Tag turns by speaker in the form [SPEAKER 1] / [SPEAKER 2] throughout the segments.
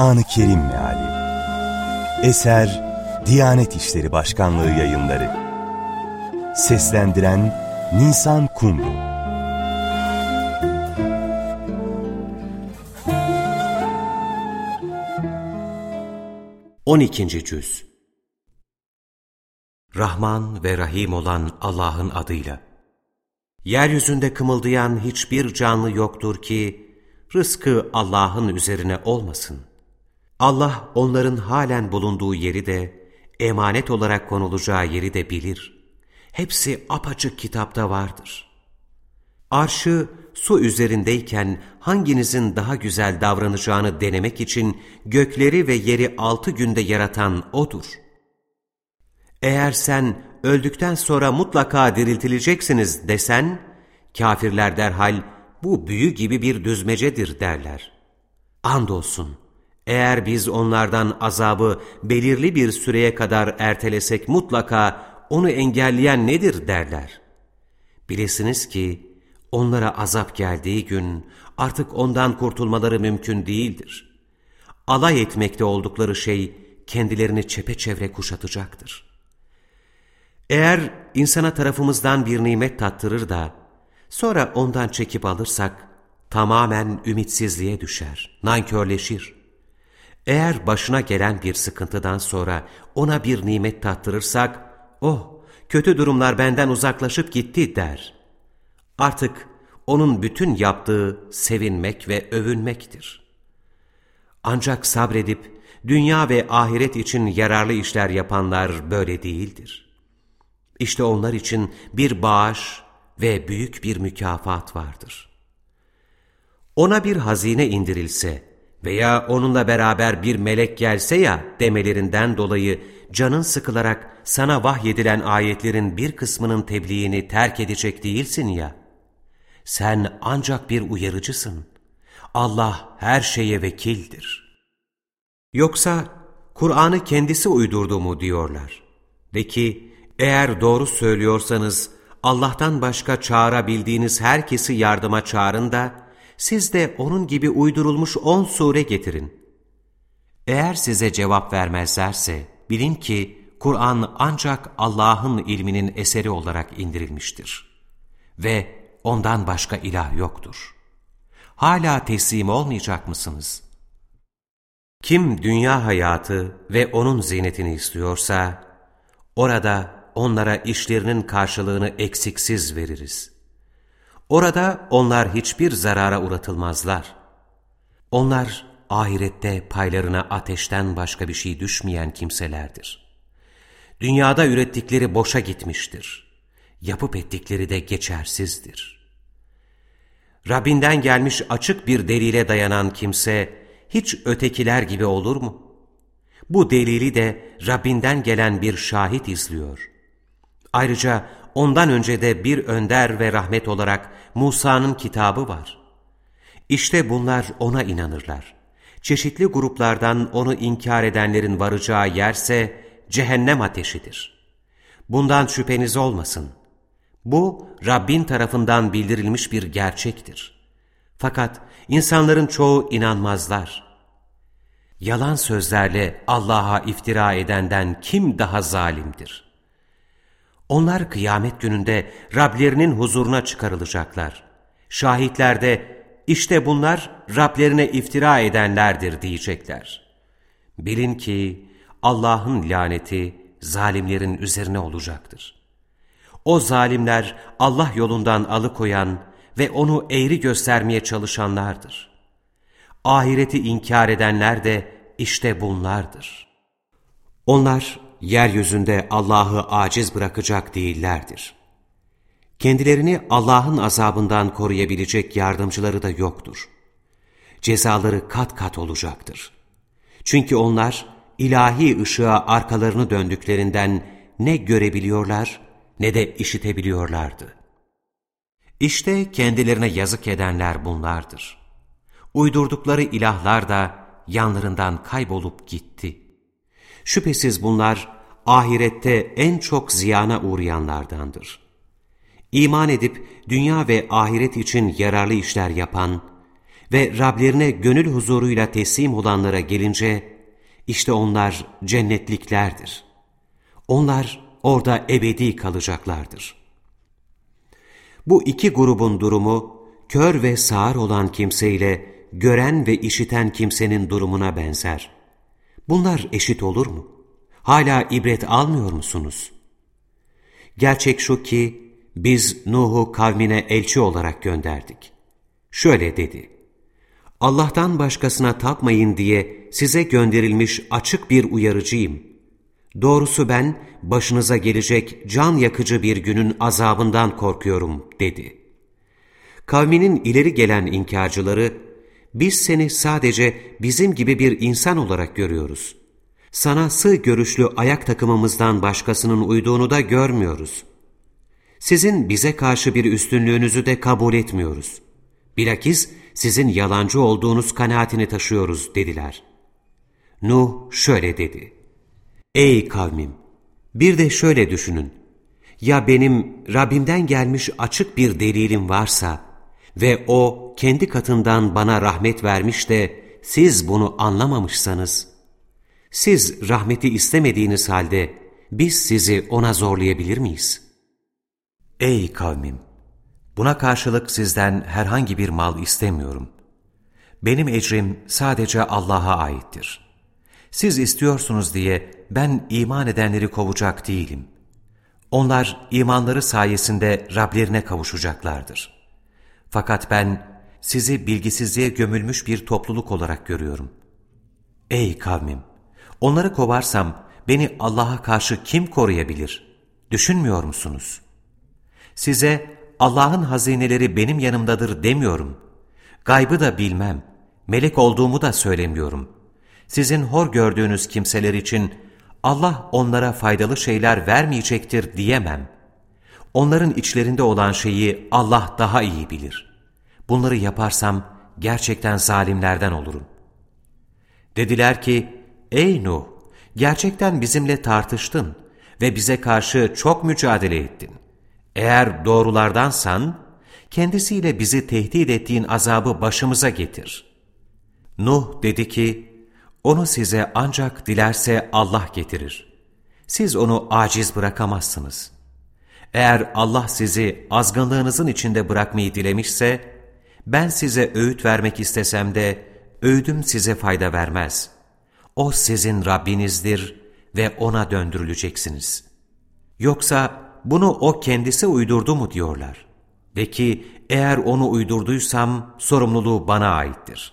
[SPEAKER 1] Kur'an-ı Kerim Meali Eser Diyanet İşleri Başkanlığı Yayınları Seslendiren Nisan Kumru
[SPEAKER 2] 12. Cüz Rahman ve Rahim olan Allah'ın adıyla Yeryüzünde kımıldayan hiçbir canlı yoktur ki rızkı Allah'ın üzerine olmasın. Allah onların halen bulunduğu yeri de, emanet olarak konulacağı yeri de bilir. Hepsi apaçık kitapta vardır. Arşı su üzerindeyken hanginizin daha güzel davranacağını denemek için gökleri ve yeri altı günde yaratan O'dur. Eğer sen öldükten sonra mutlaka diriltileceksiniz desen, kafirler derhal bu büyü gibi bir düzmecedir derler. Andolsun, eğer biz onlardan azabı belirli bir süreye kadar ertelesek mutlaka onu engelleyen nedir derler. Bilesiniz ki onlara azap geldiği gün artık ondan kurtulmaları mümkün değildir. Alay etmekte oldukları şey kendilerini çepeçevre kuşatacaktır. Eğer insana tarafımızdan bir nimet tattırır da sonra ondan çekip alırsak tamamen ümitsizliğe düşer, nankörleşir. Eğer başına gelen bir sıkıntıdan sonra ona bir nimet tattırırsak, oh kötü durumlar benden uzaklaşıp gitti der. Artık onun bütün yaptığı sevinmek ve övünmektir. Ancak sabredip dünya ve ahiret için yararlı işler yapanlar böyle değildir. İşte onlar için bir bağış ve büyük bir mükafat vardır. Ona bir hazine indirilse veya onunla beraber bir melek gelse ya demelerinden dolayı canın sıkılarak sana vahyedilen ayetlerin bir kısmının tebliğini terk edecek değilsin ya. Sen ancak bir uyarıcısın. Allah her şeye vekildir. Yoksa Kur'an'ı kendisi uydurdu mu diyorlar. De ki, eğer doğru söylüyorsanız Allah'tan başka çağırabildiğiniz herkesi yardıma çağırın da siz de onun gibi uydurulmuş on sure getirin. Eğer size cevap vermezlerse bilin ki Kur'an ancak Allah'ın ilminin eseri olarak indirilmiştir. Ve ondan başka ilah yoktur. Hala teslim olmayacak mısınız? Kim dünya hayatı ve onun zinetini istiyorsa, orada onlara işlerinin karşılığını eksiksiz veririz. Orada onlar hiçbir zarara uğratılmazlar. Onlar ahirette paylarına ateşten başka bir şey düşmeyen kimselerdir. Dünyada ürettikleri boşa gitmiştir. Yapıp ettikleri de geçersizdir. Rabbinden gelmiş açık bir delile dayanan kimse hiç ötekiler gibi olur mu? Bu delili de Rabbinden gelen bir şahit izliyor. Ayrıca ondan önce de bir önder ve rahmet olarak Musa'nın kitabı var. İşte bunlar ona inanırlar. Çeşitli gruplardan onu inkar edenlerin varacağı yerse cehennem ateşidir. Bundan şüpheniz olmasın. Bu Rabbin tarafından bildirilmiş bir gerçektir. Fakat insanların çoğu inanmazlar. Yalan sözlerle Allah'a iftira edenden kim daha zalimdir?'' Onlar kıyamet gününde Rablerinin huzuruna çıkarılacaklar. Şahitler de işte bunlar Rablerine iftira edenlerdir diyecekler. Bilin ki Allah'ın laneti zalimlerin üzerine olacaktır. O zalimler Allah yolundan alıkoyan ve onu eğri göstermeye çalışanlardır. Ahireti inkar edenler de işte bunlardır. Onlar yeryüzünde Allah'ı aciz bırakacak değillerdir. Kendilerini Allah'ın azabından koruyabilecek yardımcıları da yoktur. Cezaları kat kat olacaktır. Çünkü onlar ilahi ışığa arkalarını döndüklerinden ne görebiliyorlar ne de işitebiliyorlardı. İşte kendilerine yazık edenler bunlardır. Uydurdukları ilahlar da yanlarından kaybolup gitti. Şüphesiz bunlar ahirette en çok ziyana uğrayanlardandır. İman edip dünya ve ahiret için yararlı işler yapan ve Rablerine gönül huzuruyla teslim olanlara gelince, işte onlar cennetliklerdir. Onlar orada ebedi kalacaklardır. Bu iki grubun durumu, kör ve sağır olan kimseyle gören ve işiten kimsenin durumuna benzer. Bunlar eşit olur mu? Hala ibret almıyor musunuz? Gerçek şu ki, biz Nuh'u kavmine elçi olarak gönderdik. Şöyle dedi, Allah'tan başkasına tapmayın diye size gönderilmiş açık bir uyarıcıyım. Doğrusu ben başınıza gelecek can yakıcı bir günün azabından korkuyorum dedi. Kavminin ileri gelen inkarcıları, biz seni sadece bizim gibi bir insan olarak görüyoruz. Sana sığ görüşlü ayak takımımızdan başkasının uyduğunu da görmüyoruz. Sizin bize karşı bir üstünlüğünüzü de kabul etmiyoruz. Bilakis sizin yalancı olduğunuz kanaatini taşıyoruz dediler. Nuh şöyle dedi. Ey kavmim! Bir de şöyle düşünün. Ya benim Rabbimden gelmiş açık bir delilim varsa ve O kendi katından bana rahmet vermiş de siz bunu anlamamışsanız, siz rahmeti istemediğiniz halde biz sizi ona zorlayabilir miyiz? Ey kavmim! Buna karşılık sizden herhangi bir mal istemiyorum. Benim ecrim sadece Allah'a aittir. Siz istiyorsunuz diye ben iman edenleri kovacak değilim. Onlar imanları sayesinde Rablerine kavuşacaklardır. Fakat ben sizi bilgisizliğe gömülmüş bir topluluk olarak görüyorum. Ey kavmim! Onları kovarsam beni Allah'a karşı kim koruyabilir? Düşünmüyor musunuz? Size Allah'ın hazineleri benim yanımdadır demiyorum. Gaybı da bilmem, melek olduğumu da söylemiyorum. Sizin hor gördüğünüz kimseler için Allah onlara faydalı şeyler vermeyecektir diyemem. Onların içlerinde olan şeyi Allah daha iyi bilir. Bunları yaparsam gerçekten zalimlerden olurum. Dediler ki, ey Nuh, gerçekten bizimle tartıştın ve bize karşı çok mücadele ettin. Eğer doğrulardansan, kendisiyle bizi tehdit ettiğin azabı başımıza getir. Nuh dedi ki, onu size ancak dilerse Allah getirir. Siz onu aciz bırakamazsınız. Eğer Allah sizi azgınlığınızın içinde bırakmayı dilemişse, ben size öğüt vermek istesem de, öğüdüm size fayda vermez. O sizin Rabbinizdir ve O'na döndürüleceksiniz. Yoksa bunu O kendisi uydurdu mu diyorlar. Ve ki eğer onu uydurduysam sorumluluğu bana aittir.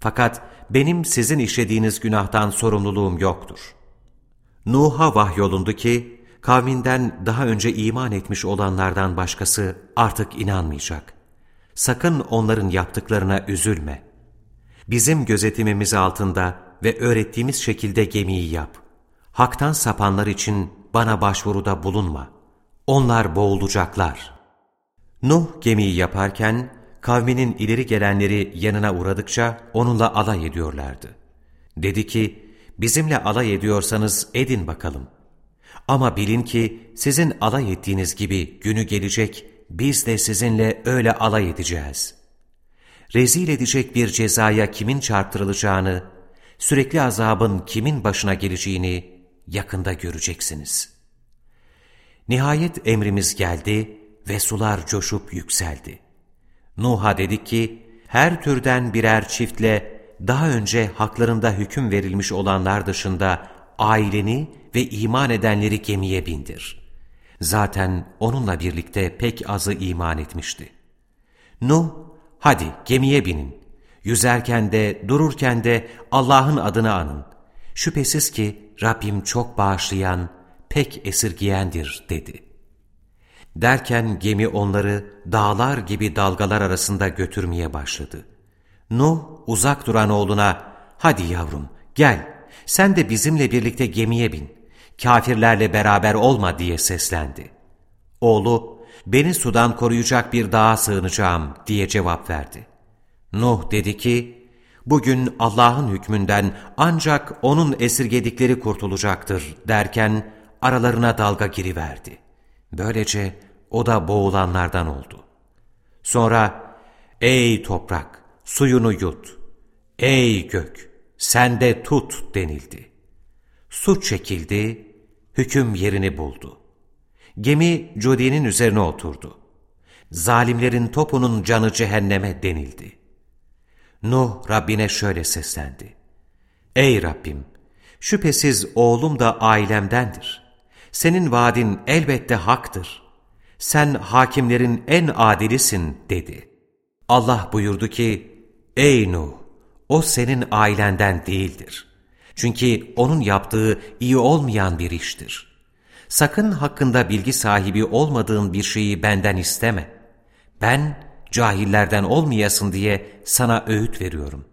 [SPEAKER 2] Fakat benim sizin işlediğiniz günahtan sorumluluğum yoktur. Nuh'a vahyolundu ki, kavminden daha önce iman etmiş olanlardan başkası artık inanmayacak. Sakın onların yaptıklarına üzülme. Bizim gözetimimiz altında ve öğrettiğimiz şekilde gemiyi yap. Hak'tan sapanlar için bana başvuruda bulunma. Onlar boğulacaklar. Nuh gemiyi yaparken, kavminin ileri gelenleri yanına uğradıkça onunla alay ediyorlardı. Dedi ki, bizimle alay ediyorsanız edin bakalım. Ama bilin ki sizin alay ettiğiniz gibi günü gelecek, biz de sizinle öyle alay edeceğiz. Rezil edecek bir cezaya kimin çarptırılacağını, sürekli azabın kimin başına geleceğini yakında göreceksiniz. Nihayet emrimiz geldi ve sular coşup yükseldi. Nuh'a dedik ki, her türden birer çiftle daha önce haklarında hüküm verilmiş olanlar dışında aileni ve iman edenleri gemiye bindir. Zaten onunla birlikte pek azı iman etmişti. Nuh, hadi gemiye binin. Yüzerken de dururken de Allah'ın adını anın. Şüphesiz ki Rabbim çok bağışlayan, pek esirgiyendir dedi.'' Derken gemi onları dağlar gibi dalgalar arasında götürmeye başladı. Nuh uzak duran oğluna, hadi yavrum gel sen de bizimle birlikte gemiye bin, kafirlerle beraber olma diye seslendi. Oğlu, beni sudan koruyacak bir dağa sığınacağım diye cevap verdi. Nuh dedi ki, bugün Allah'ın hükmünden ancak O'nun esirgedikleri kurtulacaktır derken aralarına dalga giriverdi. Böylece o da boğulanlardan oldu. Sonra, ey toprak, suyunu yut. Ey gök, sen de tut denildi. Su çekildi, hüküm yerini buldu. Gemi Cudi'nin üzerine oturdu. Zalimlerin topunun canı cehenneme denildi. Nuh Rabbine şöyle seslendi. Ey Rabbim! Şüphesiz oğlum da ailemdendir. Senin vaadin elbette haktır. Sen hakimlerin en adilisin dedi. Allah buyurdu ki, Ey Nuh! O senin ailenden değildir. Çünkü onun yaptığı iyi olmayan bir iştir. Sakın hakkında bilgi sahibi olmadığın bir şeyi benden isteme. Ben cahillerden olmayasın diye sana öğüt veriyorum.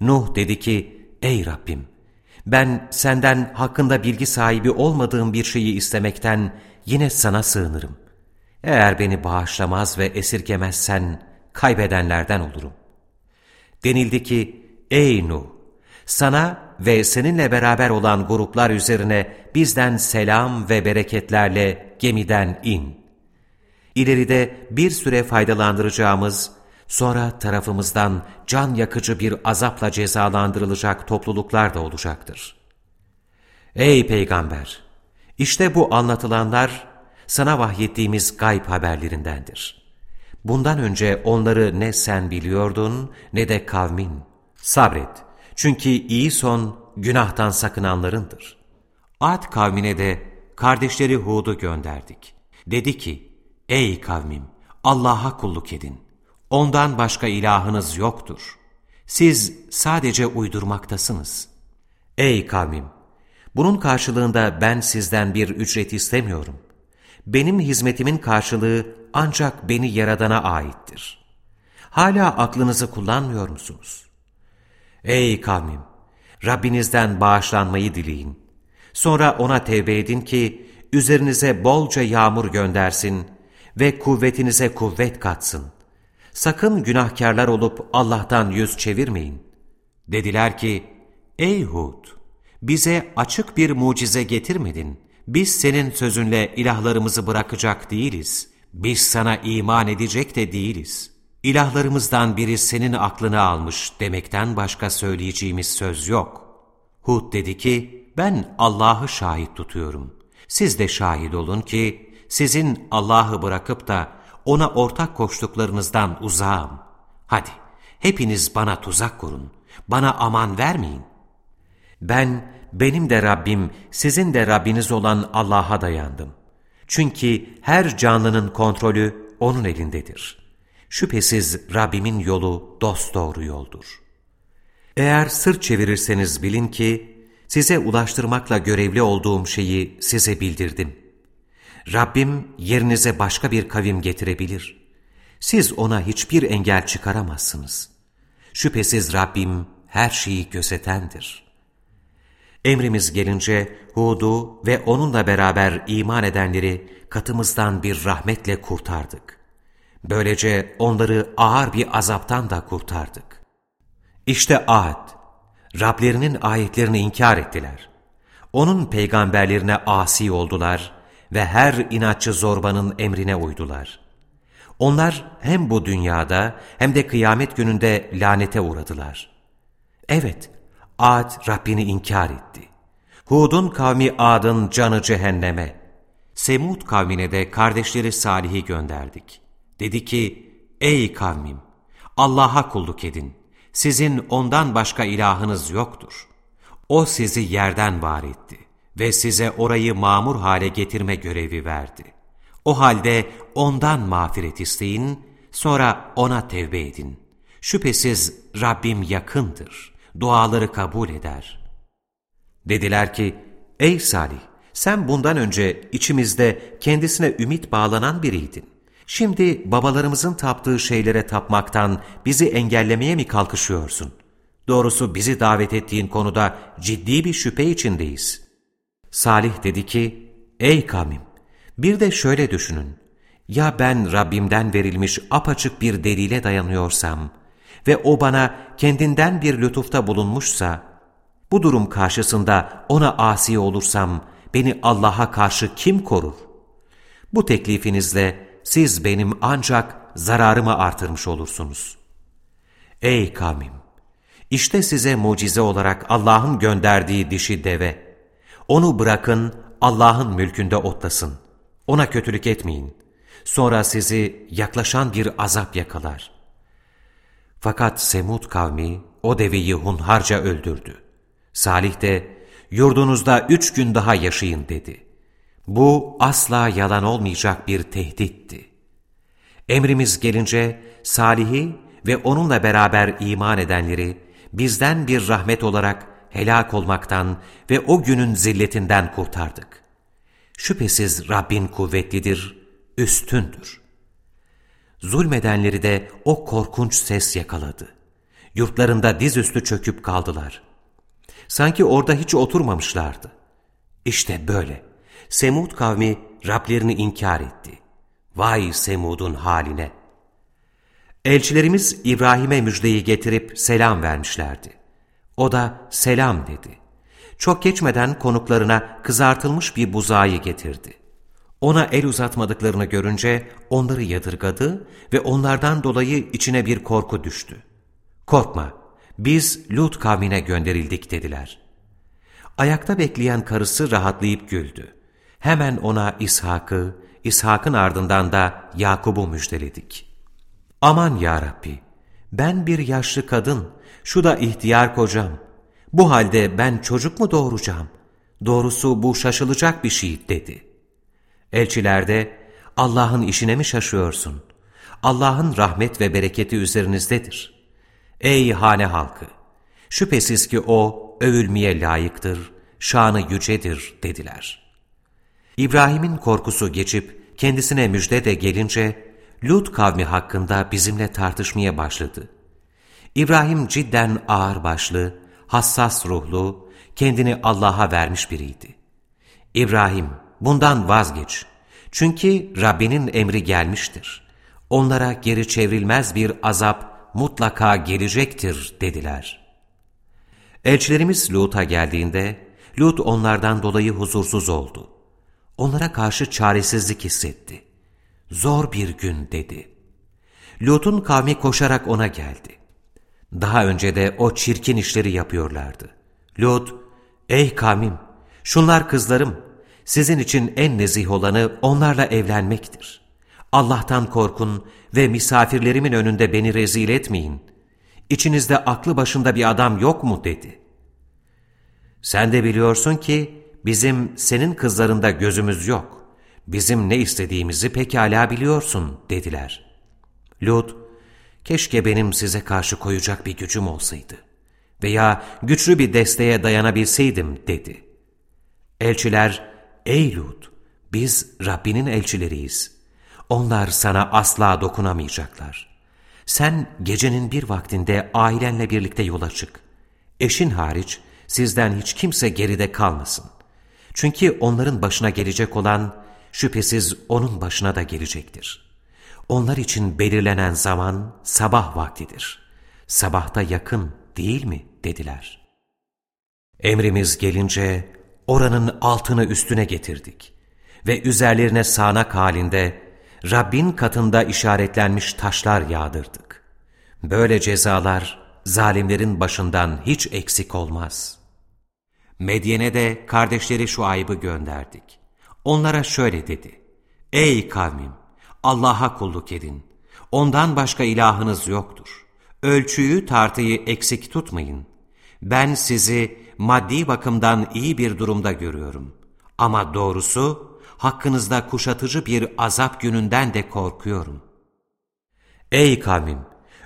[SPEAKER 2] Nuh dedi ki, Ey Rabbim! Ben senden hakkında bilgi sahibi olmadığım bir şeyi istemekten yine sana sığınırım. Eğer beni bağışlamaz ve esirgemezsen kaybedenlerden olurum. Denildi ki, Ey Nuh! Sana ve seninle beraber olan gruplar üzerine bizden selam ve bereketlerle gemiden in. İleride bir süre faydalandıracağımız, sonra tarafımızdan can yakıcı bir azapla cezalandırılacak topluluklar da olacaktır. Ey Peygamber! İşte bu anlatılanlar sana vahyettiğimiz gayb haberlerindendir. Bundan önce onları ne sen biliyordun ne de kavmin. Sabret, çünkü iyi son günahtan sakınanlarındır. Ad kavmine de kardeşleri Hud'u gönderdik. Dedi ki, Ey kavmim! Allah'a kulluk edin. Ondan başka ilahınız yoktur. Siz sadece uydurmaktasınız. Ey kavmim! Bunun karşılığında ben sizden bir ücret istemiyorum. Benim hizmetimin karşılığı ancak beni Yaradan'a aittir. Hala aklınızı kullanmıyor musunuz? Ey kavmim! Rabbinizden bağışlanmayı dileyin. Sonra ona tevbe edin ki üzerinize bolca yağmur göndersin ve kuvvetinize kuvvet katsın. Sakın günahkarlar olup Allah'tan yüz çevirmeyin. Dediler ki, Ey Hud! Bize açık bir mucize getirmedin. Biz senin sözünle ilahlarımızı bırakacak değiliz. Biz sana iman edecek de değiliz. İlahlarımızdan biri senin aklını almış demekten başka söyleyeceğimiz söz yok. Hud dedi ki, ben Allah'ı şahit tutuyorum. Siz de şahit olun ki, sizin Allah'ı bırakıp da ona ortak koştuklarınızdan uzağım. Hadi, hepiniz bana tuzak kurun, bana aman vermeyin. Ben, benim de Rabbim, sizin de Rabbiniz olan Allah'a dayandım. Çünkü her canlının kontrolü O'nun elindedir. Şüphesiz Rabbimin yolu dosdoğru yoldur. Eğer sırt çevirirseniz bilin ki, size ulaştırmakla görevli olduğum şeyi size bildirdim. Rabbim yerinize başka bir kavim getirebilir. Siz ona hiçbir engel çıkaramazsınız. Şüphesiz Rabbim her şeyi gözetendir. Emrimiz gelince Hud'u ve onunla beraber iman edenleri katımızdan bir rahmetle kurtardık. Böylece onları ağır bir azaptan da kurtardık. İşte Ad, Rablerinin ayetlerini inkar ettiler. Onun peygamberlerine asi oldular ve her inatçı zorbanın emrine uydular. Onlar hem bu dünyada hem de kıyamet gününde lanete uğradılar. Evet, Ad Rabbini inkar etti. Hud'un kavmi Ad'ın canı cehenneme. Semud kavmine de kardeşleri Salih'i gönderdik. Dedi ki, ey kavmim, Allah'a kulluk edin. Sizin ondan başka ilahınız yoktur. O sizi yerden var etti ve size orayı mamur hale getirme görevi verdi. O halde ondan mağfiret isteyin, sonra ona tevbe edin. Şüphesiz Rabbim yakındır, duaları kabul eder. Dediler ki, ey Salih, sen bundan önce içimizde kendisine ümit bağlanan biriydin. Şimdi babalarımızın taptığı şeylere tapmaktan bizi engellemeye mi kalkışıyorsun? Doğrusu bizi davet ettiğin konuda ciddi bir şüphe içindeyiz. Salih dedi ki, Ey kavmim! Bir de şöyle düşünün. Ya ben Rabbimden verilmiş apaçık bir delile dayanıyorsam ve o bana kendinden bir lütufta bulunmuşsa, bu durum karşısında ona asi olursam beni Allah'a karşı kim korur? Bu teklifinizle siz benim ancak zararımı artırmış olursunuz. Ey kavmim! İşte size mucize olarak Allah'ın gönderdiği dişi deve. Onu bırakın Allah'ın mülkünde otlasın. Ona kötülük etmeyin. Sonra sizi yaklaşan bir azap yakalar. Fakat Semud kavmi o deveyi hunharca öldürdü. Salih de yurdunuzda üç gün daha yaşayın dedi. Bu asla yalan olmayacak bir tehditti. Emrimiz gelince Salih'i ve onunla beraber iman edenleri bizden bir rahmet olarak helak olmaktan ve o günün zilletinden kurtardık. Şüphesiz Rabbin kuvvetlidir, üstündür. Zulmedenleri de o korkunç ses yakaladı. Yurtlarında dizüstü çöküp kaldılar. Sanki orada hiç oturmamışlardı. İşte böyle. Semud kavmi Rablerini inkar etti. Vay Semud'un haline! Elçilerimiz İbrahim'e müjdeyi getirip selam vermişlerdi. O da selam dedi. Çok geçmeden konuklarına kızartılmış bir buzağı getirdi. Ona el uzatmadıklarını görünce onları yadırgadı ve onlardan dolayı içine bir korku düştü. Korkma, biz Lut kavmine gönderildik dediler. Ayakta bekleyen karısı rahatlayıp güldü. Hemen ona İshak'ı, İshak'ın ardından da Yakub'u müjdeledik. Aman ya Rabbi, ben bir yaşlı kadın, şu da ihtiyar kocam. Bu halde ben çocuk mu doğuracağım? Doğrusu bu şaşılacak bir şey dedi. Elçiler de Allah'ın işine mi şaşıyorsun? Allah'ın rahmet ve bereketi üzerinizdedir. Ey hane halkı! Şüphesiz ki o övülmeye layıktır, şanı yücedir dediler. İbrahim'in korkusu geçip kendisine müjde de gelince Lut kavmi hakkında bizimle tartışmaya başladı. İbrahim cidden ağır başlı, hassas ruhlu, kendini Allah'a vermiş biriydi. İbrahim, bundan vazgeç. Çünkü Rabbinin emri gelmiştir. Onlara geri çevrilmez bir azap mutlaka gelecektir dediler. Elçilerimiz Lut'a geldiğinde, Lut onlardan dolayı huzursuz oldu. Onlara karşı çaresizlik hissetti. Zor bir gün dedi. Lut'un kavmi koşarak ona geldi. Daha önce de o çirkin işleri yapıyorlardı. Lut, ey kavmim, şunlar kızlarım, sizin için en nezih olanı onlarla evlenmektir. Allah'tan korkun ve misafirlerimin önünde beni rezil etmeyin. İçinizde aklı başında bir adam yok mu dedi. Sen de biliyorsun ki bizim senin kızlarında gözümüz yok. Bizim ne istediğimizi pekala biliyorsun dediler. Lut, keşke benim size karşı koyacak bir gücüm olsaydı veya güçlü bir desteğe dayanabilseydim dedi. Elçiler, ey Lut, biz Rabbinin elçileriyiz. Onlar sana asla dokunamayacaklar. Sen gecenin bir vaktinde ailenle birlikte yola çık. Eşin hariç sizden hiç kimse geride kalmasın. Çünkü onların başına gelecek olan şüphesiz onun başına da gelecektir. Onlar için belirlenen zaman sabah vaktidir. Sabahta yakın değil mi dediler. Emrimiz gelince oranın altını üstüne getirdik ve üzerlerine sağanak halinde Rabbin katında işaretlenmiş taşlar yağdırdık. Böyle cezalar zalimlerin başından hiç eksik olmaz. Medyen'e de kardeşleri şu ayıbı gönderdik. Onlara şöyle dedi. Ey kavmim! Allah'a kulluk edin. Ondan başka ilahınız yoktur. Ölçüyü tartıyı eksik tutmayın. Ben sizi maddi bakımdan iyi bir durumda görüyorum. Ama doğrusu hakkınızda kuşatıcı bir azap gününden de korkuyorum. Ey kavmim!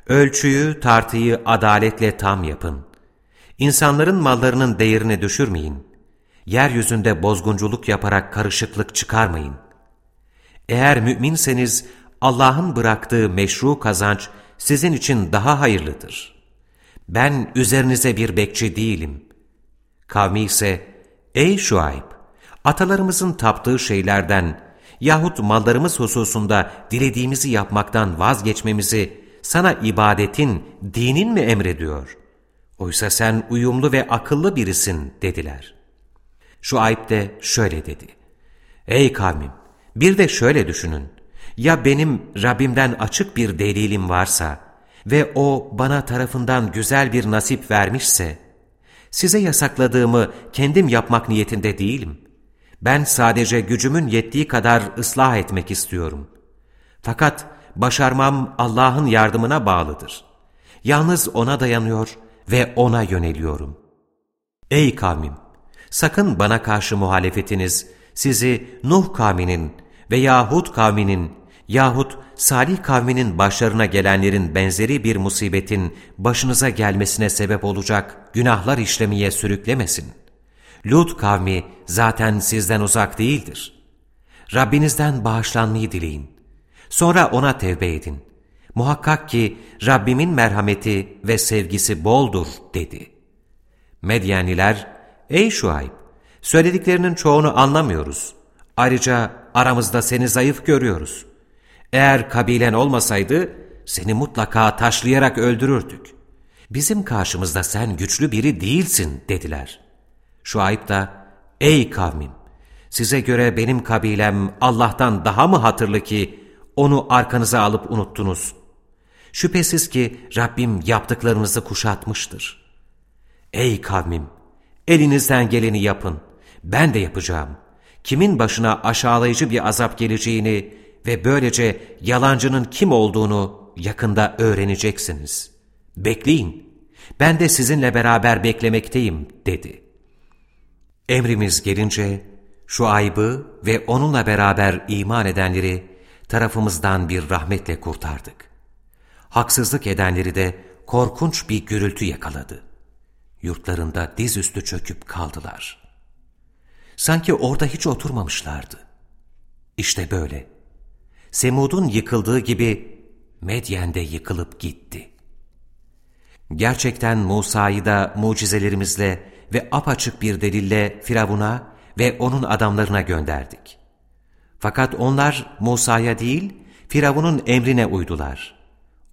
[SPEAKER 2] Ölçüyü, tartıyı adaletle tam yapın. İnsanların mallarının değerini düşürmeyin. Yeryüzünde bozgunculuk yaparak karışıklık çıkarmayın. Eğer müminseniz Allah'ın bıraktığı meşru kazanç sizin için daha hayırlıdır. Ben üzerinize bir bekçi değilim. Kavmi ise, ey Şuayb, atalarımızın taptığı şeylerden yahut mallarımız hususunda dilediğimizi yapmaktan vazgeçmemizi sana ibadetin, dinin mi emrediyor? Oysa sen uyumlu ve akıllı birisin dediler. Şu ayıp de şöyle dedi. Ey kavmim! Bir de şöyle düşünün. Ya benim Rabbimden açık bir delilim varsa ve O bana tarafından güzel bir nasip vermişse, size yasakladığımı kendim yapmak niyetinde değilim. Ben sadece gücümün yettiği kadar ıslah etmek istiyorum. Fakat başarmam Allah'ın yardımına bağlıdır. Yalnız O'na dayanıyor ve O'na yöneliyorum. Ey kavmim! Sakın bana karşı muhalefetiniz sizi Nuh kavminin veya Hud kavminin yahut Salih kavminin başlarına gelenlerin benzeri bir musibetin başınıza gelmesine sebep olacak günahlar işlemeye sürüklemesin. Lut kavmi zaten sizden uzak değildir. Rabbinizden bağışlanmayı dileyin. Sonra ona tevbe edin. Muhakkak ki Rabbimin merhameti ve sevgisi boldur dedi. Medyaniler, ey Şuayb, söylediklerinin çoğunu anlamıyoruz. Ayrıca aramızda seni zayıf görüyoruz. Eğer kabilen olmasaydı seni mutlaka taşlayarak öldürürdük. Bizim karşımızda sen güçlü biri değilsin dediler. Şuayb da, ey kavmim, size göre benim kabilem Allah'tan daha mı hatırlı ki onu arkanıza alıp unuttunuz? Şüphesiz ki Rabbim yaptıklarınızı kuşatmıştır. Ey kavmim! Elinizden geleni yapın. Ben de yapacağım. Kimin başına aşağılayıcı bir azap geleceğini ve böylece yalancının kim olduğunu yakında öğreneceksiniz. Bekleyin. Ben de sizinle beraber beklemekteyim, dedi. Emrimiz gelince şu aybı ve onunla beraber iman edenleri tarafımızdan bir rahmetle kurtardık. Haksızlık edenleri de korkunç bir gürültü yakaladı. Yurtlarında dizüstü çöküp kaldılar. Sanki orada hiç oturmamışlardı. İşte böyle. Semud'un yıkıldığı gibi Medyen'de yıkılıp gitti. Gerçekten Musa'yı da mucizelerimizle ve apaçık bir delille Firavun'a ve onun adamlarına gönderdik. Fakat onlar Musa'ya değil, Firavun'un emrine uydular.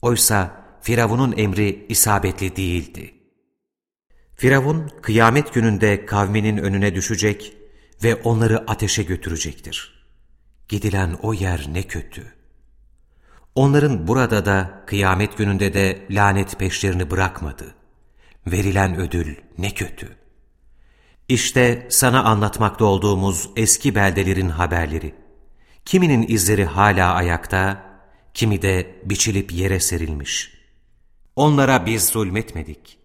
[SPEAKER 2] Oysa Firavun'un emri isabetli değildi. Firavun kıyamet gününde kavminin önüne düşecek ve onları ateşe götürecektir. Gidilen o yer ne kötü. Onların burada da kıyamet gününde de lanet peşlerini bırakmadı. Verilen ödül ne kötü. İşte sana anlatmakta olduğumuz eski beldelerin haberleri. Kiminin izleri hala ayakta, kimi de biçilip yere serilmiş. Onlara biz zulmetmedik.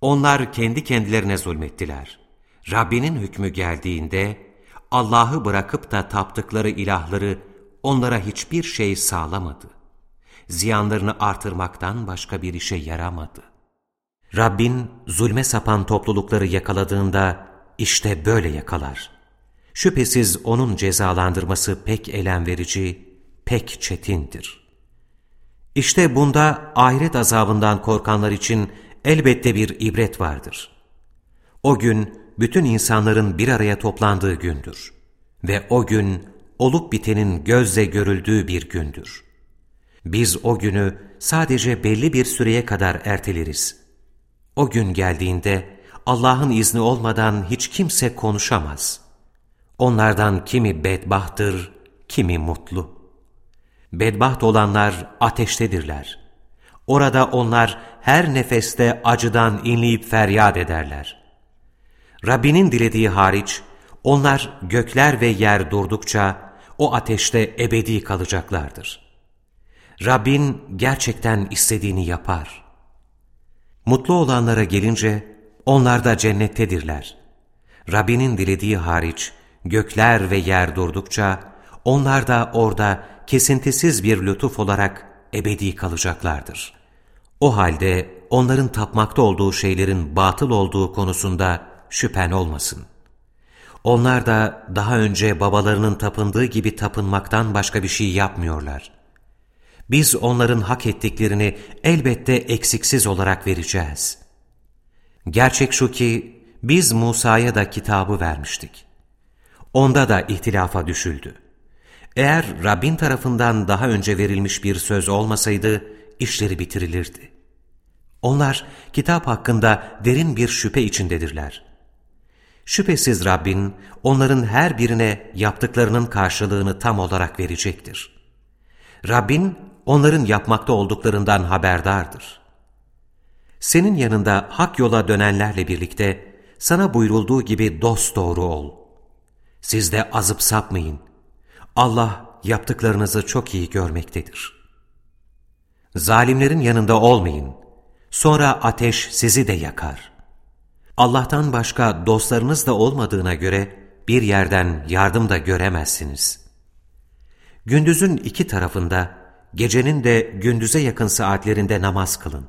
[SPEAKER 2] Onlar kendi kendilerine zulmettiler. Rabbinin hükmü geldiğinde, Allah'ı bırakıp da taptıkları ilahları onlara hiçbir şey sağlamadı. Ziyanlarını artırmaktan başka bir işe yaramadı. Rabbin zulme sapan toplulukları yakaladığında işte böyle yakalar. Şüphesiz O'nun cezalandırması pek elem verici, pek çetindir. İşte bunda ahiret azabından korkanlar için elbette bir ibret vardır. O gün bütün insanların bir araya toplandığı gündür. Ve o gün olup bitenin gözle görüldüğü bir gündür. Biz o günü sadece belli bir süreye kadar erteleriz. O gün geldiğinde Allah'ın izni olmadan hiç kimse konuşamaz. Onlardan kimi bedbahtır, kimi mutlu. Bedbaht olanlar ateştedirler. Orada onlar her nefeste acıdan inleyip feryat ederler. Rabbinin dilediği hariç, onlar gökler ve yer durdukça o ateşte ebedi kalacaklardır. Rabbin gerçekten istediğini yapar. Mutlu olanlara gelince, onlar da cennettedirler. Rabbinin dilediği hariç, gökler ve yer durdukça, onlar da orada kesintisiz bir lütuf olarak ebedi kalacaklardır. O halde onların tapmakta olduğu şeylerin batıl olduğu konusunda şüphen olmasın. Onlar da daha önce babalarının tapındığı gibi tapınmaktan başka bir şey yapmıyorlar. Biz onların hak ettiklerini elbette eksiksiz olarak vereceğiz. Gerçek şu ki biz Musa'ya da kitabı vermiştik. Onda da ihtilafa düşüldü. Eğer Rabbin tarafından daha önce verilmiş bir söz olmasaydı işleri bitirilirdi. Onlar kitap hakkında derin bir şüphe içindedirler. Şüphesiz Rabbin onların her birine yaptıklarının karşılığını tam olarak verecektir. Rabbin onların yapmakta olduklarından haberdardır. Senin yanında hak yola dönenlerle birlikte sana buyurulduğu gibi dost doğru ol. Siz de azıp sapmayın. Allah yaptıklarınızı çok iyi görmektedir. Zalimlerin yanında olmayın. Sonra ateş sizi de yakar. Allah'tan başka dostlarınız da olmadığına göre bir yerden yardım da göremezsiniz. Gündüzün iki tarafında, gecenin de gündüze yakın saatlerinde namaz kılın.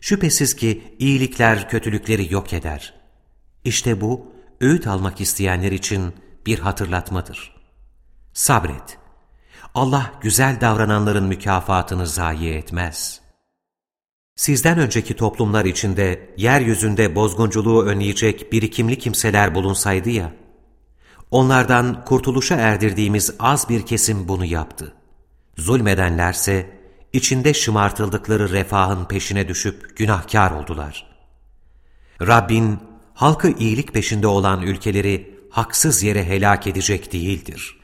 [SPEAKER 2] Şüphesiz ki iyilikler kötülükleri yok eder. İşte bu, öğüt almak isteyenler için bir hatırlatmadır. Sabret. Allah güzel davrananların mükafatını zayi etmez. Sizden önceki toplumlar içinde yeryüzünde bozgunculuğu önleyecek birikimli kimseler bulunsaydı ya, onlardan kurtuluşa erdirdiğimiz az bir kesim bunu yaptı. Zulmedenlerse içinde şımartıldıkları refahın peşine düşüp günahkar oldular. Rabbin halkı iyilik peşinde olan ülkeleri haksız yere helak edecek değildir.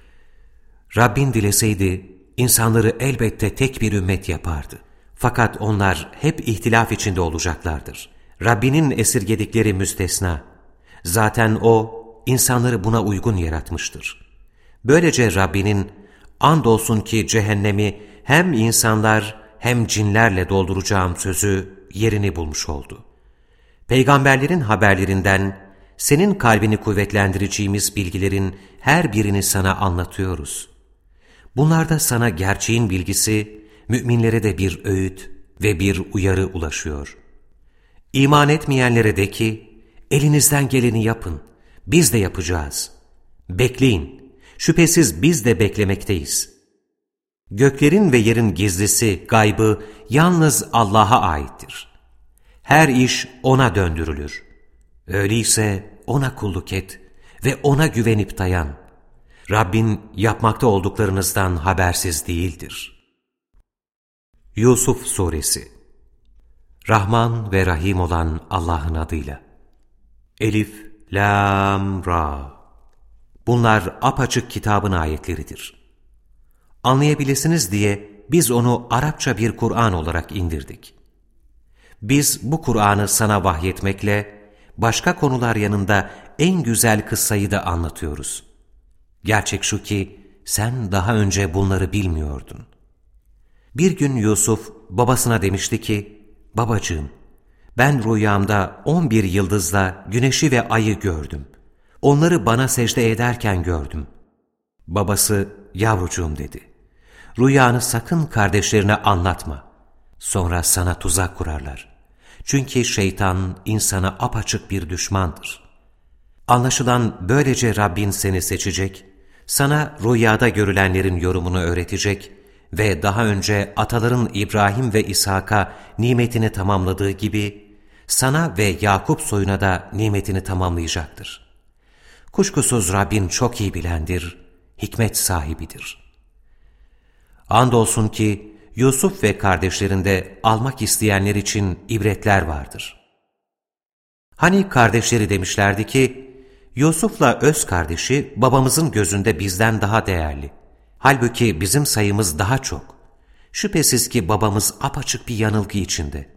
[SPEAKER 2] Rabbin dileseydi insanları elbette tek bir ümmet yapardı. Fakat onlar hep ihtilaf içinde olacaklardır. Rabbinin esirgedikleri müstesna. Zaten O, insanları buna uygun yaratmıştır. Böylece Rabbinin, andolsun ki cehennemi hem insanlar hem cinlerle dolduracağım sözü yerini bulmuş oldu. Peygamberlerin haberlerinden, senin kalbini kuvvetlendireceğimiz bilgilerin her birini sana anlatıyoruz. Bunlarda sana gerçeğin bilgisi, müminlere de bir öğüt ve bir uyarı ulaşıyor. İman etmeyenlere de ki, elinizden geleni yapın, biz de yapacağız. Bekleyin, şüphesiz biz de beklemekteyiz. Göklerin ve yerin gizlisi, gaybı yalnız Allah'a aittir. Her iş O'na döndürülür. Öyleyse O'na kulluk et ve O'na güvenip dayan. Rabbin yapmakta olduklarınızdan habersiz değildir.'' Yusuf Suresi Rahman ve Rahim olan Allah'ın adıyla Elif, Lam, Ra Bunlar apaçık kitabın ayetleridir. Anlayabilirsiniz diye biz onu Arapça bir Kur'an olarak indirdik. Biz bu Kur'an'ı sana vahyetmekle başka konular yanında en güzel kıssayı da anlatıyoruz. Gerçek şu ki sen daha önce bunları bilmiyordun. Bir gün Yusuf babasına demişti ki, Babacığım, ben rüyamda on bir yıldızla güneşi ve ayı gördüm. Onları bana secde ederken gördüm. Babası, yavrucuğum dedi. Rüyanı sakın kardeşlerine anlatma. Sonra sana tuzak kurarlar. Çünkü şeytan insana apaçık bir düşmandır. Anlaşılan böylece Rabbin seni seçecek, sana rüyada görülenlerin yorumunu öğretecek ve daha önce ataların İbrahim ve İshak'a nimetini tamamladığı gibi sana ve Yakup soyuna da nimetini tamamlayacaktır. Kuşkusuz Rabbin çok iyi bilendir, hikmet sahibidir. Andolsun ki Yusuf ve kardeşlerinde almak isteyenler için ibretler vardır. Hani kardeşleri demişlerdi ki, Yusuf'la öz kardeşi babamızın gözünde bizden daha değerli. Halbuki bizim sayımız daha çok. Şüphesiz ki babamız apaçık bir yanılgı içinde.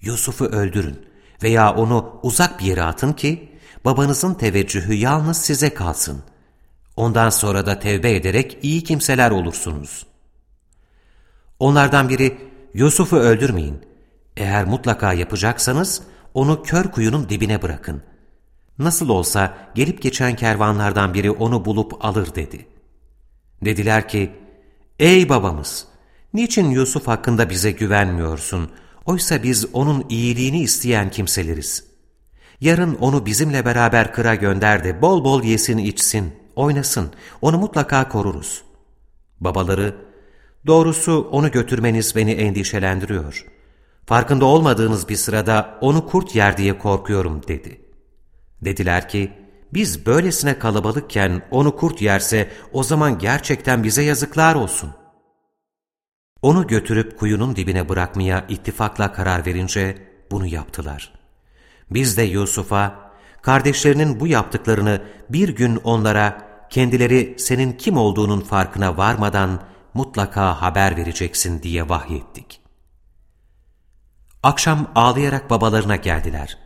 [SPEAKER 2] Yusuf'u öldürün veya onu uzak bir yere atın ki babanızın teveccühü yalnız size kalsın. Ondan sonra da tevbe ederek iyi kimseler olursunuz. Onlardan biri Yusuf'u öldürmeyin. Eğer mutlaka yapacaksanız onu kör kuyunun dibine bırakın. Nasıl olsa gelip geçen kervanlardan biri onu bulup alır dedi.'' Dediler ki, ''Ey babamız, niçin Yusuf hakkında bize güvenmiyorsun? Oysa biz onun iyiliğini isteyen kimseleriz. Yarın onu bizimle beraber kıra gönder de bol bol yesin içsin, oynasın, onu mutlaka koruruz.'' Babaları, ''Doğrusu onu götürmeniz beni endişelendiriyor. Farkında olmadığınız bir sırada onu kurt yer diye korkuyorum.'' dedi. Dediler ki, biz böylesine kalabalıkken onu kurt yerse o zaman gerçekten bize yazıklar olsun. Onu götürüp kuyunun dibine bırakmaya ittifakla karar verince bunu yaptılar. Biz de Yusuf'a kardeşlerinin bu yaptıklarını bir gün onlara kendileri senin kim olduğunun farkına varmadan mutlaka haber vereceksin diye vahyettik. Akşam ağlayarak babalarına geldiler.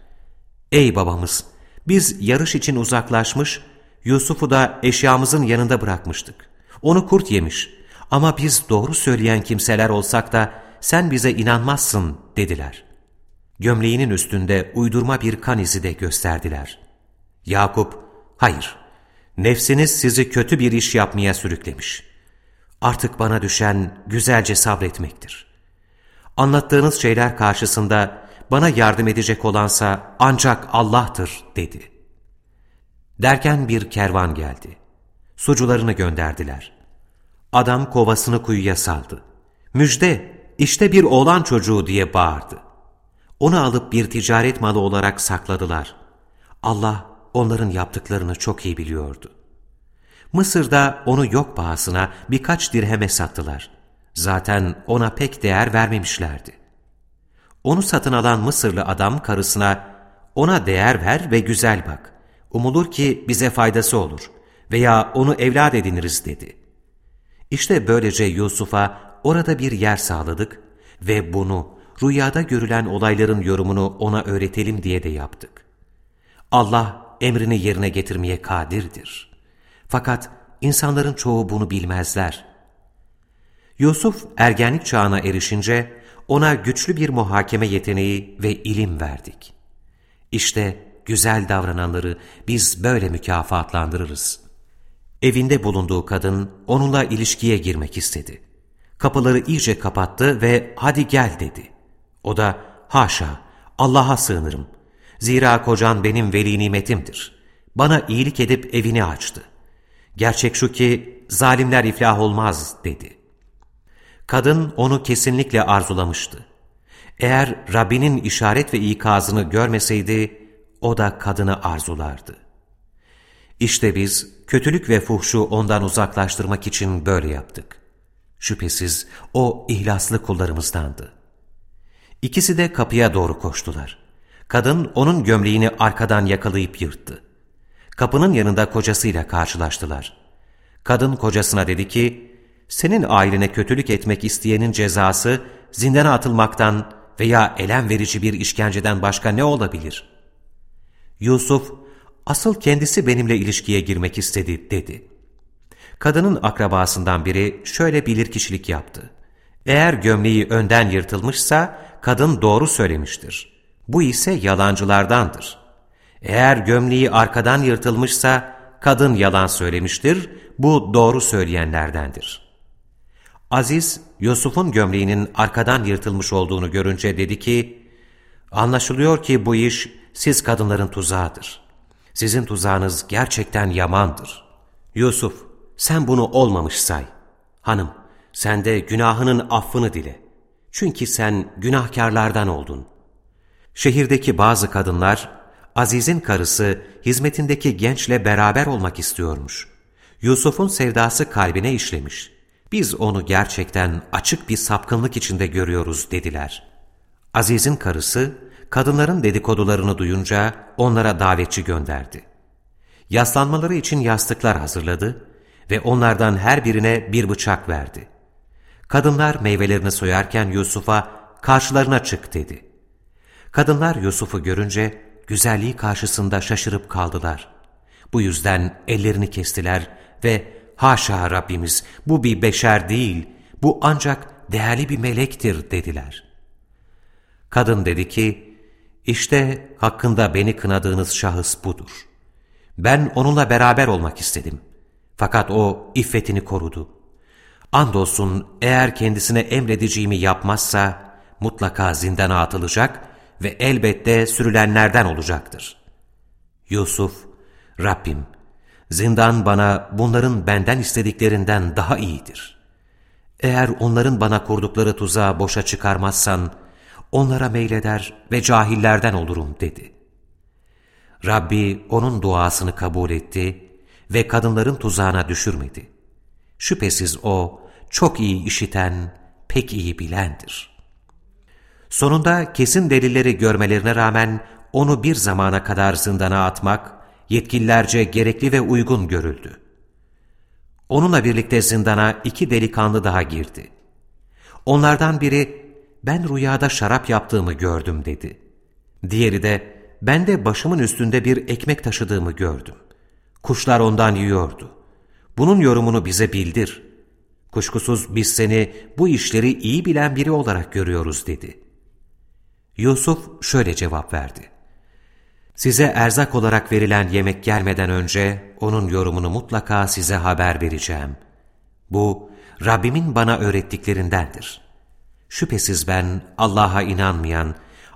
[SPEAKER 2] Ey babamız! Biz yarış için uzaklaşmış, Yusuf'u da eşyamızın yanında bırakmıştık. Onu kurt yemiş ama biz doğru söyleyen kimseler olsak da sen bize inanmazsın dediler. Gömleğinin üstünde uydurma bir kan izi de gösterdiler. Yakup, hayır, nefsiniz sizi kötü bir iş yapmaya sürüklemiş. Artık bana düşen güzelce sabretmektir. Anlattığınız şeyler karşısında bana yardım edecek olansa ancak Allah'tır dedi. Derken bir kervan geldi. Sucularını gönderdiler. Adam kovasını kuyuya saldı. Müjde, işte bir oğlan çocuğu diye bağırdı. Onu alıp bir ticaret malı olarak sakladılar. Allah onların yaptıklarını çok iyi biliyordu. Mısır'da onu yok pahasına birkaç dirheme sattılar. Zaten ona pek değer vermemişlerdi. Onu satın alan Mısırlı adam karısına, ona değer ver ve güzel bak. Umulur ki bize faydası olur veya onu evlat ediniriz dedi. İşte böylece Yusuf'a orada bir yer sağladık ve bunu rüyada görülen olayların yorumunu ona öğretelim diye de yaptık. Allah emrini yerine getirmeye kadirdir. Fakat insanların çoğu bunu bilmezler. Yusuf ergenlik çağına erişince ona güçlü bir muhakeme yeteneği ve ilim verdik. İşte güzel davrananları biz böyle mükafatlandırırız. Evinde bulunduğu kadın onunla ilişkiye girmek istedi. Kapıları iyice kapattı ve hadi gel dedi. O da haşa Allah'a sığınırım. Zira kocan benim veli nimetimdir. Bana iyilik edip evini açtı. Gerçek şu ki zalimler iflah olmaz dedi. Kadın onu kesinlikle arzulamıştı. Eğer Rabbinin işaret ve ikazını görmeseydi, o da kadını arzulardı. İşte biz kötülük ve fuhşu ondan uzaklaştırmak için böyle yaptık. Şüphesiz o ihlaslı kullarımızdandı. İkisi de kapıya doğru koştular. Kadın onun gömleğini arkadan yakalayıp yırttı. Kapının yanında kocasıyla karşılaştılar. Kadın kocasına dedi ki, senin ailene kötülük etmek isteyenin cezası zindana atılmaktan veya elem verici bir işkenceden başka ne olabilir? Yusuf, asıl kendisi benimle ilişkiye girmek istedi dedi. Kadının akrabasından biri şöyle bilir kişilik yaptı. Eğer gömleği önden yırtılmışsa kadın doğru söylemiştir. Bu ise yalancılardandır. Eğer gömleği arkadan yırtılmışsa kadın yalan söylemiştir, bu doğru söyleyenlerdendir. Aziz, Yusuf'un gömleğinin arkadan yırtılmış olduğunu görünce dedi ki, Anlaşılıyor ki bu iş siz kadınların tuzağıdır. Sizin tuzağınız gerçekten yamandır. Yusuf, sen bunu olmamış say. Hanım, sen de günahının affını dile. Çünkü sen günahkarlardan oldun. Şehirdeki bazı kadınlar, Aziz'in karısı hizmetindeki gençle beraber olmak istiyormuş. Yusuf'un sevdası kalbine işlemiş. Biz onu gerçekten açık bir sapkınlık içinde görüyoruz dediler. Aziz'in karısı, kadınların dedikodularını duyunca onlara davetçi gönderdi. Yaslanmaları için yastıklar hazırladı ve onlardan her birine bir bıçak verdi. Kadınlar meyvelerini soyarken Yusuf'a karşılarına çık dedi. Kadınlar Yusuf'u görünce güzelliği karşısında şaşırıp kaldılar. Bu yüzden ellerini kestiler ve haşa Rabbimiz bu bir beşer değil, bu ancak değerli bir melektir dediler. Kadın dedi ki, işte hakkında beni kınadığınız şahıs budur. Ben onunla beraber olmak istedim. Fakat o iffetini korudu. Andolsun eğer kendisine emredeceğimi yapmazsa mutlaka zindana atılacak ve elbette sürülenlerden olacaktır. Yusuf, Rabbim, zindan bana bunların benden istediklerinden daha iyidir. Eğer onların bana kurdukları tuzağı boşa çıkarmazsan, onlara meyleder ve cahillerden olurum dedi. Rabbi onun duasını kabul etti ve kadınların tuzağına düşürmedi. Şüphesiz o çok iyi işiten, pek iyi bilendir. Sonunda kesin delilleri görmelerine rağmen onu bir zamana kadar zindana atmak yetkililerce gerekli ve uygun görüldü. onunla birlikte zindana iki delikanlı daha girdi. Onlardan biri, ben rüyada şarap yaptığımı gördüm dedi. Diğeri de, ben de başımın üstünde bir ekmek taşıdığımı gördüm. Kuşlar ondan yiyordu. Bunun yorumunu bize bildir. Kuşkusuz biz seni bu işleri iyi bilen biri olarak görüyoruz dedi. Yusuf şöyle cevap verdi. Size erzak olarak verilen yemek gelmeden önce onun yorumunu mutlaka size haber vereceğim. Bu Rabbimin bana öğrettiklerindendir. Şüphesiz ben Allah'a inanmayan,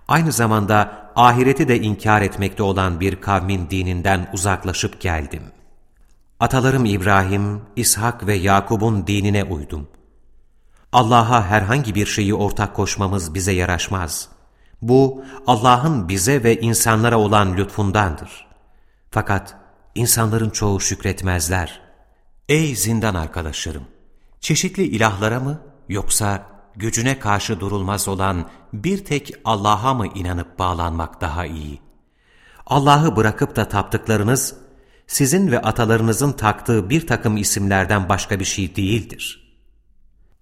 [SPEAKER 2] aynı zamanda ahireti de inkar etmekte olan bir kavmin dininden uzaklaşıp geldim. Atalarım İbrahim, İshak ve Yakub'un dinine uydum. Allah'a herhangi bir şeyi ortak koşmamız bize yaraşmaz.'' Bu Allah'ın bize ve insanlara olan lütfundandır. Fakat insanların çoğu şükretmezler. Ey zindan arkadaşlarım! Çeşitli ilahlara mı yoksa gücüne karşı durulmaz olan bir tek Allah'a mı inanıp bağlanmak daha iyi? Allah'ı bırakıp da taptıklarınız, sizin ve atalarınızın taktığı bir takım isimlerden başka bir şey değildir.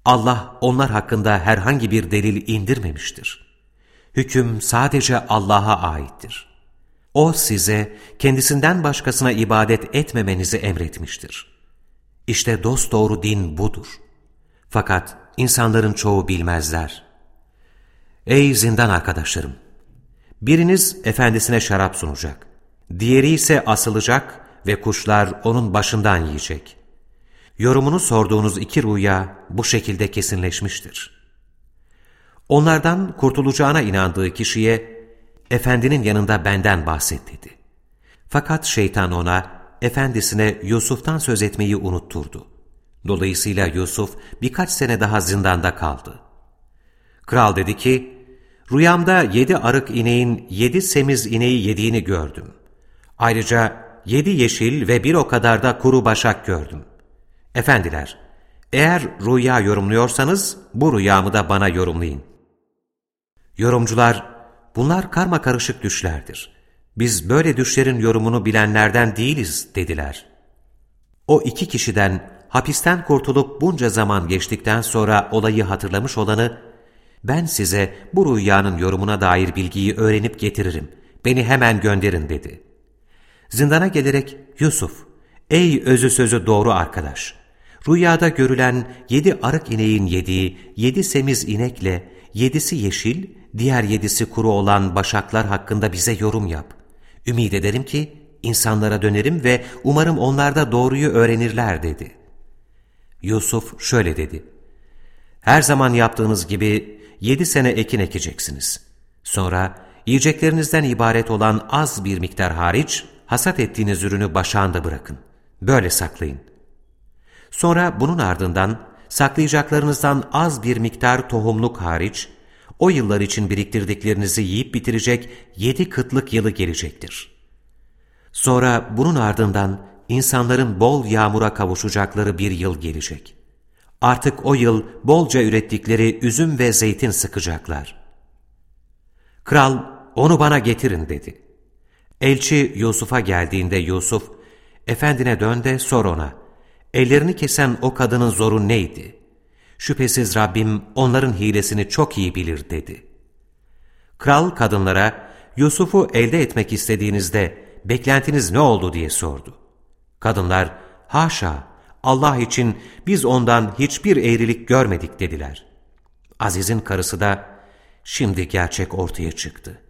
[SPEAKER 2] Allah onlar hakkında herhangi bir delil indirmemiştir. Hüküm sadece Allah'a aittir. O size kendisinden başkasına ibadet etmemenizi emretmiştir. İşte dosdoğru din budur. Fakat insanların çoğu bilmezler. Ey zindan arkadaşlarım! Biriniz efendisine şarap sunacak. Diğeri ise asılacak ve kuşlar onun başından yiyecek. Yorumunu sorduğunuz iki rüya bu şekilde kesinleşmiştir. Onlardan kurtulacağına inandığı kişiye, efendinin yanında benden bahset dedi. Fakat şeytan ona, efendisine Yusuf'tan söz etmeyi unutturdu. Dolayısıyla Yusuf birkaç sene daha zindanda kaldı. Kral dedi ki, rüyamda yedi arık ineğin yedi semiz ineği yediğini gördüm. Ayrıca yedi yeşil ve bir o kadar da kuru başak gördüm. Efendiler, eğer rüya yorumluyorsanız bu rüyamı da bana yorumlayın. Yorumcular, bunlar karma karışık düşlerdir. Biz böyle düşlerin yorumunu bilenlerden değiliz dediler. O iki kişiden hapisten kurtulup bunca zaman geçtikten sonra olayı hatırlamış olanı, ben size bu rüyanın yorumuna dair bilgiyi öğrenip getiririm, beni hemen gönderin dedi. Zindana gelerek Yusuf, ey özü sözü doğru arkadaş, rüyada görülen yedi arık ineğin yediği yedi semiz inekle yedisi yeşil, diğer yedisi kuru olan başaklar hakkında bize yorum yap. Ümid ederim ki insanlara dönerim ve umarım onlar da doğruyu öğrenirler dedi. Yusuf şöyle dedi. Her zaman yaptığınız gibi yedi sene ekin ekeceksiniz. Sonra yiyeceklerinizden ibaret olan az bir miktar hariç hasat ettiğiniz ürünü başağında bırakın. Böyle saklayın. Sonra bunun ardından saklayacaklarınızdan az bir miktar tohumluk hariç o yıllar için biriktirdiklerinizi yiyip bitirecek yedi kıtlık yılı gelecektir. Sonra bunun ardından insanların bol yağmura kavuşacakları bir yıl gelecek. Artık o yıl bolca ürettikleri üzüm ve zeytin sıkacaklar. Kral, onu bana getirin dedi. Elçi Yusuf'a geldiğinde Yusuf, efendine dön de sor ona, ellerini kesen o kadının zoru neydi? Şüphesiz Rabbim onların hilesini çok iyi bilir dedi. Kral kadınlara Yusuf'u elde etmek istediğinizde beklentiniz ne oldu diye sordu. Kadınlar haşa Allah için biz ondan hiçbir eğrilik görmedik dediler. Aziz'in karısı da şimdi gerçek ortaya çıktı.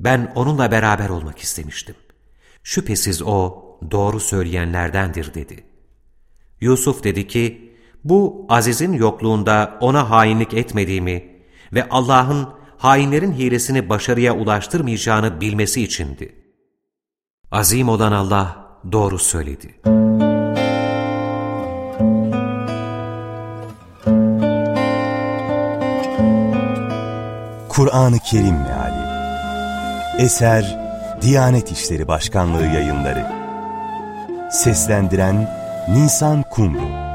[SPEAKER 2] Ben onunla beraber olmak istemiştim. Şüphesiz o doğru söyleyenlerdendir dedi. Yusuf dedi ki, bu Aziz'in yokluğunda ona hainlik etmediğimi ve Allah'ın hainlerin hilesini başarıya ulaştırmayacağını bilmesi içindi. Azim olan Allah doğru söyledi.
[SPEAKER 1] Kur'an-ı Kerim Meali Eser Diyanet İşleri Başkanlığı Yayınları Seslendiren Nisan Kumru